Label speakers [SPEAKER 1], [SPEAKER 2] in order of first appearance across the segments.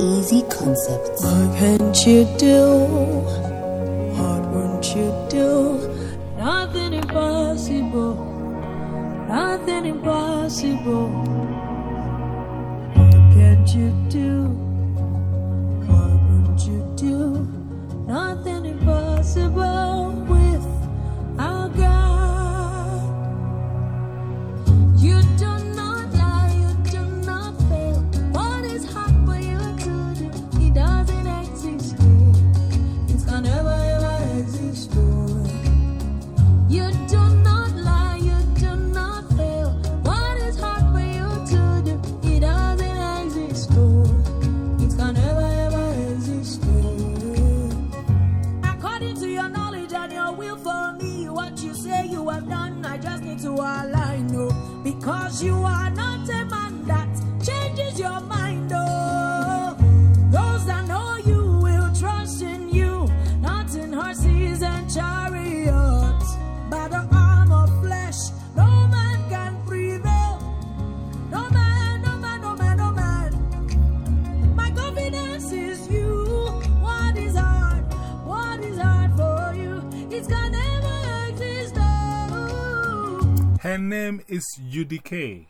[SPEAKER 1] Easy concepts.
[SPEAKER 2] What can't you do? Because you are not
[SPEAKER 3] Name is UDK.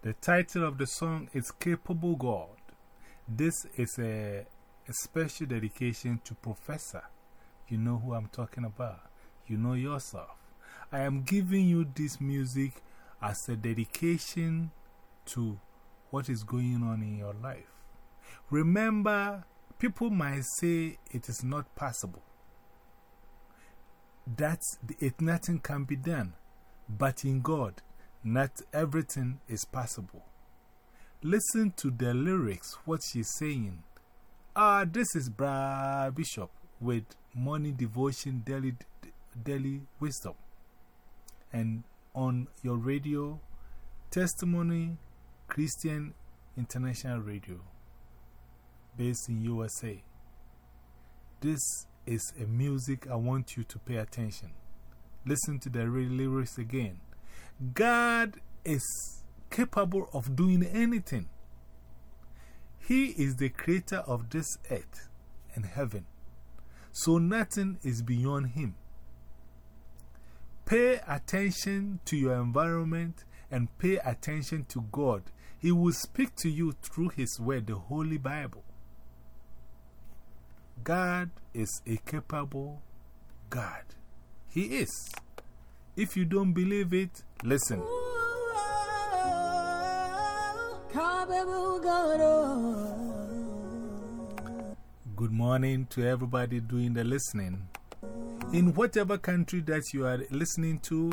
[SPEAKER 3] The title of the song is Capable God. This is a, a special dedication to Professor. You know who I'm talking about. You know yourself. I am giving you this music as a dedication to what is going on in your life. Remember, people might say it is not possible. That's it, nothing can be done. But in God, not everything is possible. Listen to the lyrics, what she's saying. Ah, this is Bra Bishop with Morning Devotion Daily, daily Wisdom. And on your radio, Testimony Christian International Radio, based in USA. This is a music I want you to pay attention. Listen to the lyrics again. God is capable of doing anything. He is the creator of this earth and heaven. So nothing is beyond Him. Pay attention to your environment and pay attention to God. He will speak to you through His Word, the Holy Bible. God is a capable God. He is. If you don't believe it, listen. Good morning to everybody doing the listening. In whatever country that you are listening to,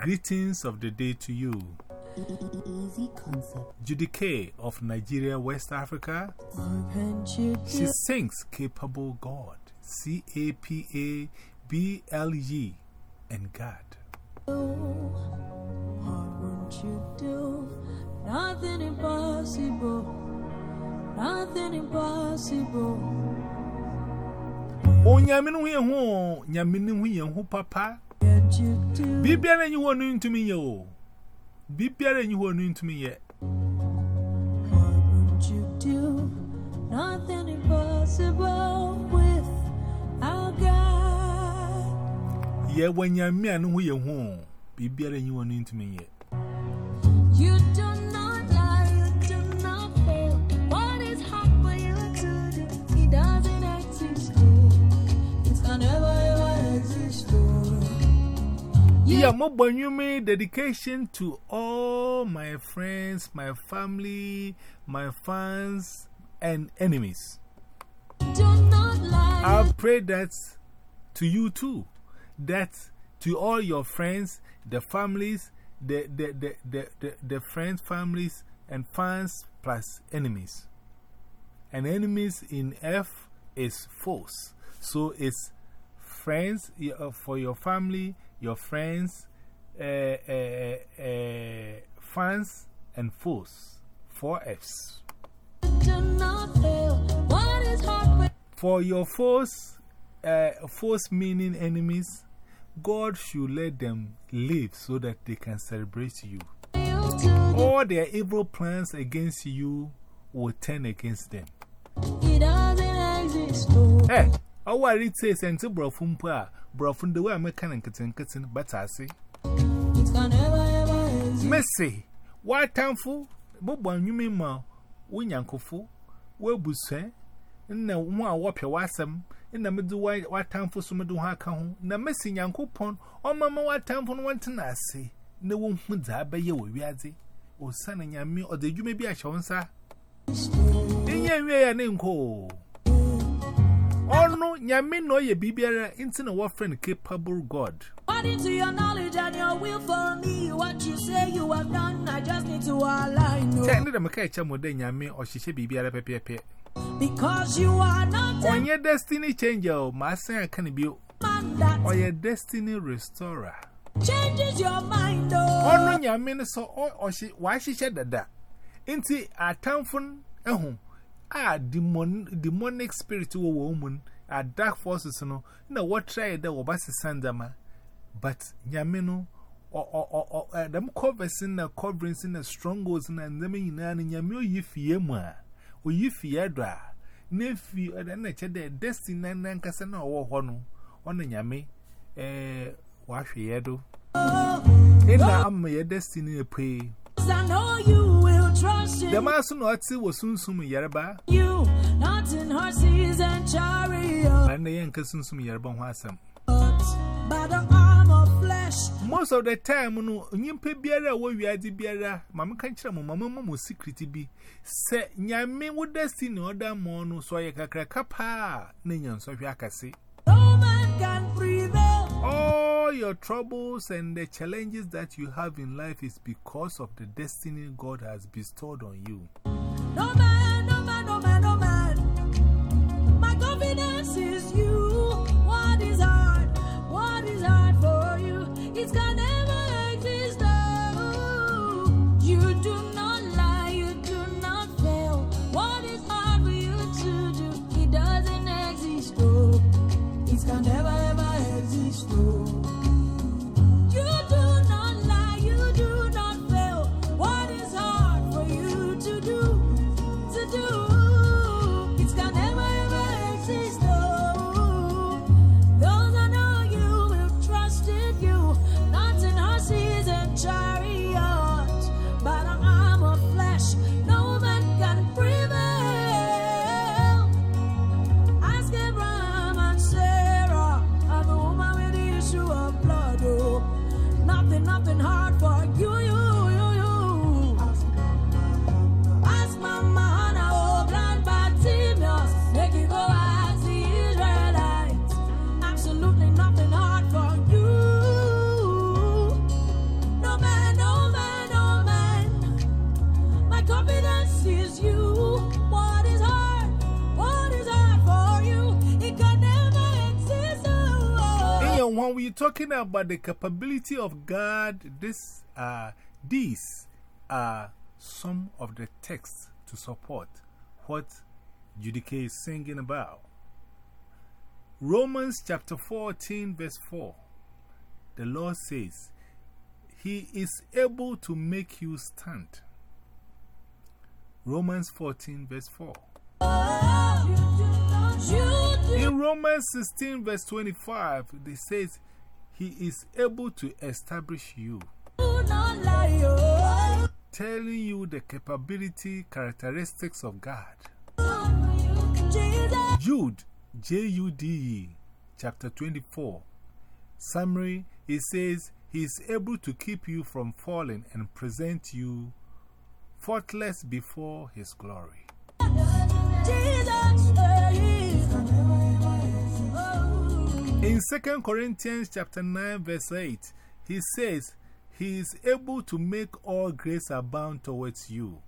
[SPEAKER 3] greetings of the day to you.
[SPEAKER 1] Easy concept.
[SPEAKER 3] Judikay of Nigeria, West Africa.
[SPEAKER 2] What can't you
[SPEAKER 3] She sings Capable God. C A P A B L E and God.
[SPEAKER 2] What won't you do? Nothing impossible. Nothing impossible.
[SPEAKER 3] O Yaminu Yahu, Yaminu Yahu Papa.
[SPEAKER 2] You do?
[SPEAKER 3] Bibiara you want into me, yo. Bibiara you want into me yet.
[SPEAKER 2] What won't you do? Nothing impossible
[SPEAKER 3] Yeah, when Yamian who you home. Bibiara you want into me yet.
[SPEAKER 2] You do not lie, you do not fail. What is hard for you to do? It doesn't exist. It can never ever exist.
[SPEAKER 3] Yeah, you me dedication to all my friends, my family, my fans, and enemies.
[SPEAKER 2] Do not lie.
[SPEAKER 3] I pray that to you too, that to all your friends, the families, the, the, the, the, the, the friends, families, and fans, plus enemies. And enemies in F is foes. So it's friends uh, for your family, your friends, uh, uh, uh, fans, and foes. Four Fs.
[SPEAKER 2] for
[SPEAKER 3] your foes, uh, foes meaning enemies, God should let them live so that they can celebrate you. All their evil plans against you will turn against them.
[SPEAKER 2] It doesn't exist.
[SPEAKER 3] Hey, I worry it says, and to Brofum Pa, Brofum the way I'm a can and kitten kitten, but I
[SPEAKER 2] exist.
[SPEAKER 3] Messy, what time for? Bobon, you mean ma, Winyankofu, where Busse, and now one whop your wasam, in the middle white what time for some do her come, na missing Yanko Pon, or mamma what time for one to I say, no one would have by you, Yazi, or son and yammy, or the you may be a chance. In your way, an inco. Oh no, Yamin no ye bibiara into a friend capable God.
[SPEAKER 2] According to your knowledge and your will for me, what you say you have done, I just need to align. No.
[SPEAKER 3] Tell me the Makai more than Yami or she should be biara pepe.
[SPEAKER 2] Because you are not a
[SPEAKER 3] On your destiny changer, my son can be or your destiny restorer.
[SPEAKER 2] changes your mind.
[SPEAKER 3] Oh no, Yamin so or she why she said that. Into a town phone, eh. Ah, demon, demonic spiritual woman, a dark forces, no, no, what try that was Sandama. But Yamino, or, or, or, uh, them covers in the coverings in the strongholds and them in an Yamio Yifiema, or Yifiedra, Nephew, and then I said the destiny and Nankasana or Hono, on the Yame, eh, wash yedo. In the am your destiny pay.
[SPEAKER 2] I know you will trust in
[SPEAKER 3] The master not see was soon sum yerba,
[SPEAKER 2] you, not in horses and chariots,
[SPEAKER 3] and Most of the time, no, nyimpe biara wo wiadi biara, mama kan kira mo mama mo secret bi. Se nyame wo destiny order mo no so ye kakra kapa na nyan so hwe akase.
[SPEAKER 2] No man can prevail.
[SPEAKER 3] All your troubles and the challenges that you have in life is because of the destiny God has bestowed on you.
[SPEAKER 2] No man,
[SPEAKER 3] when we're talking about the capability of God, this, uh, these are some of the texts to support what Judikay is singing about. Romans chapter 14, verse 4. The Lord says, He is able to make you stand. Romans 14, verse 4. In Romans 16, verse 25, it says, He is able to establish you, telling you the capability, characteristics of God. Jude, J U D E, chapter 24. Summary It says, He is able to keep you from falling and present you faultless before His glory. In 2 Corinthians chapter 9, verse 8, he says, He is able to make all grace abound towards you.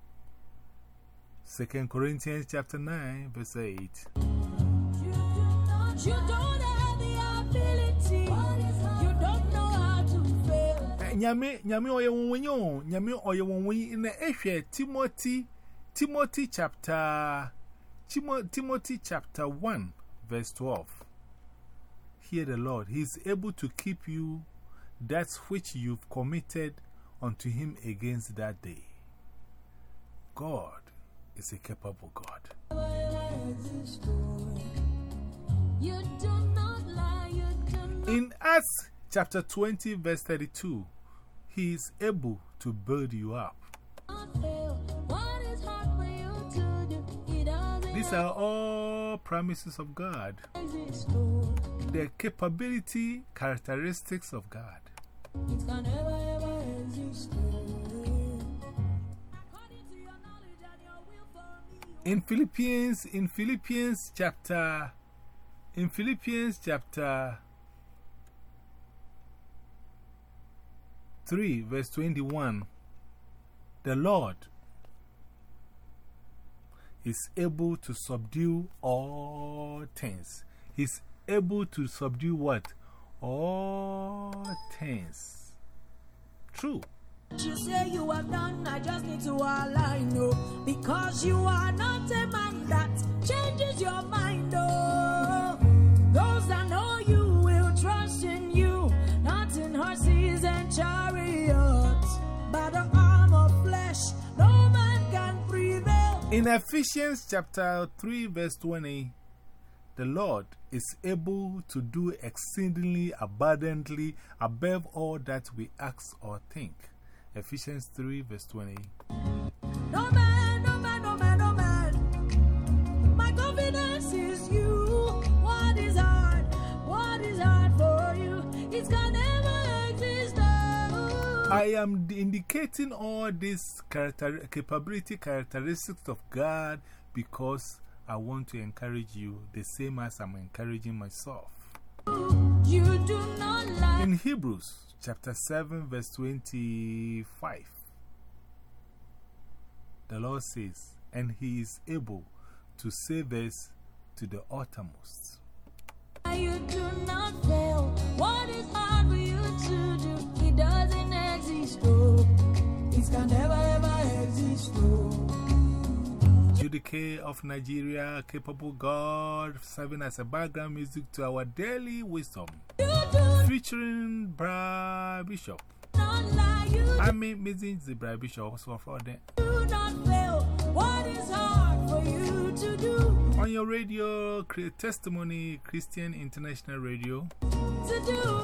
[SPEAKER 3] 2 Corinthians chapter 9, verse 8.
[SPEAKER 2] You don't have the ability. You don't know how to fail.
[SPEAKER 3] Eh, Nyame, Nyame oye wonwenyo, Nyame oye wonwenyi in the Eshe Timothy, Timothy chapter, Timo, Timothy chapter 1, verse 12. Hear the Lord. He is able to keep you that which you've committed unto Him against that day. God is a capable God.
[SPEAKER 2] You do not lie, you do not
[SPEAKER 3] In Acts chapter 20, verse 32, He is able to build you up.
[SPEAKER 2] fail. What is hard for you to do? It doesn't
[SPEAKER 3] These are all promises of God, the capability characteristics of God.
[SPEAKER 2] it can never ever exist. According to your knowledge and your will for me,
[SPEAKER 3] In Philippians, in Philippians chapter, in Philippians chapter 3, verse 21, the Lord is able to subdue all things. He's able to subdue what? All things. True.
[SPEAKER 2] You say you have done, I just need to align, no. Because you are not a man that changes your mind, oh. Those that know you will trust in you, not in horses and chariots. By the arm of flesh, no man can prevail.
[SPEAKER 3] In Ephesians chapter 3, verse 20, the Lord is able to do exceedingly abundantly above all that we ask or think. Ephesians 3, verse 20.
[SPEAKER 2] No man, no man, no man, no man. My confidence is you. What is hard? What is hard for you? It can never exist. Oh.
[SPEAKER 3] I am indicating all these character, capability characteristics of God because I want to encourage you the same as I'm encouraging myself.
[SPEAKER 2] You do not lie.
[SPEAKER 3] In Hebrews chapter 7, verse 25, the Lord says, And He is able to save us to the uttermost.
[SPEAKER 2] You do not fail. What is hard for you to do? It doesn't exist. Oh. It can never ever exist. Oh.
[SPEAKER 3] Judikay of Nigeria, capable God, serving as a background music to our daily wisdom, featuring Bra Bishop.
[SPEAKER 2] not lie. You
[SPEAKER 3] I mean, missing the Bra Bishop also for them. On your radio, testimony, Christian International Radio,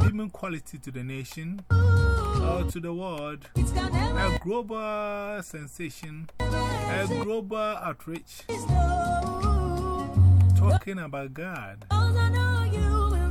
[SPEAKER 3] giving quality to the nation. Or to the world.
[SPEAKER 2] It can never
[SPEAKER 3] A global sensation, a global outreach. Talking about God, capability
[SPEAKER 2] Those I know you will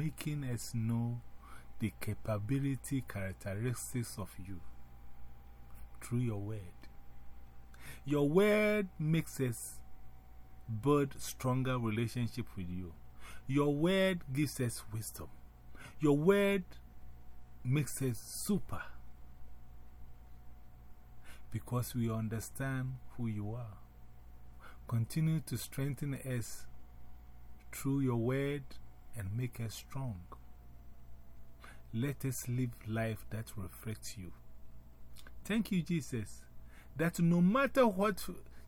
[SPEAKER 3] making us know the capability characteristics of you through your word. Your word makes us build stronger relationship with you. Your word gives us wisdom. Your word makes us super because we understand who you are. Continue to strengthen us through your word and make us strong. Let us live life that reflects you. Thank you, Jesus, that no matter what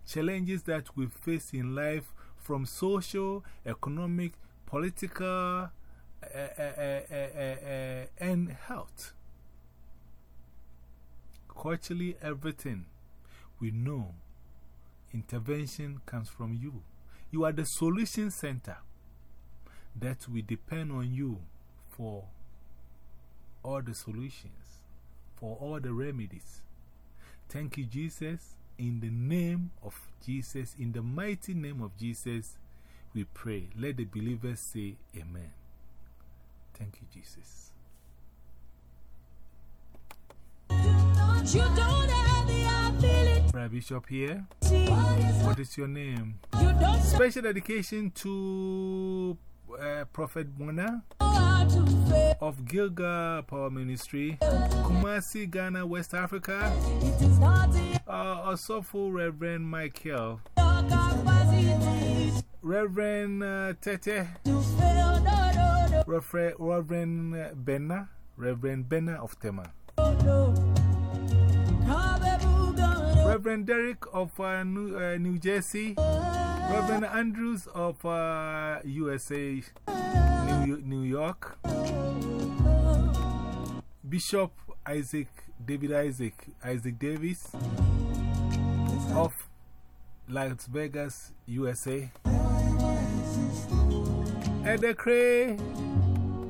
[SPEAKER 3] challenges that we face in life from social, economic, political, uh, uh, and health. Culturally, everything we know, intervention comes from you. You are the solution center that we depend on you for all the solutions, for all the remedies. Thank you, Jesus. In the name of Jesus, in the mighty name of Jesus, we pray. Let the believers say, Amen. Thank you, Jesus. You don't have the ability. Brother Bishop here. What is your name? Special dedication to uh, Prophet Mona of Gilgal Power Ministry, Kumasi, Ghana, West Africa. Uh, also for Reverend Michael, Reverend uh, Tete, Reverend, Reverend Benna, Reverend Benna of Tema. Reverend Derek of uh, New, uh, New Jersey, Reverend Andrews of uh, USA, New, New York, Bishop Isaac, David Isaac, Isaac Davis of Las Vegas, USA, Edda Cray,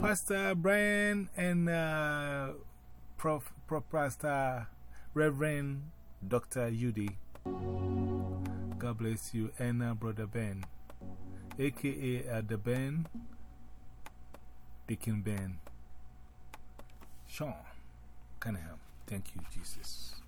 [SPEAKER 3] Pastor Brian, and uh, Prof, Prof Pastor Reverend Dr. Yudi. God bless you. Uh, Brother Ben, aka uh, the Ben, Deacon Ben, Sean Cunningham. Thank you, Jesus.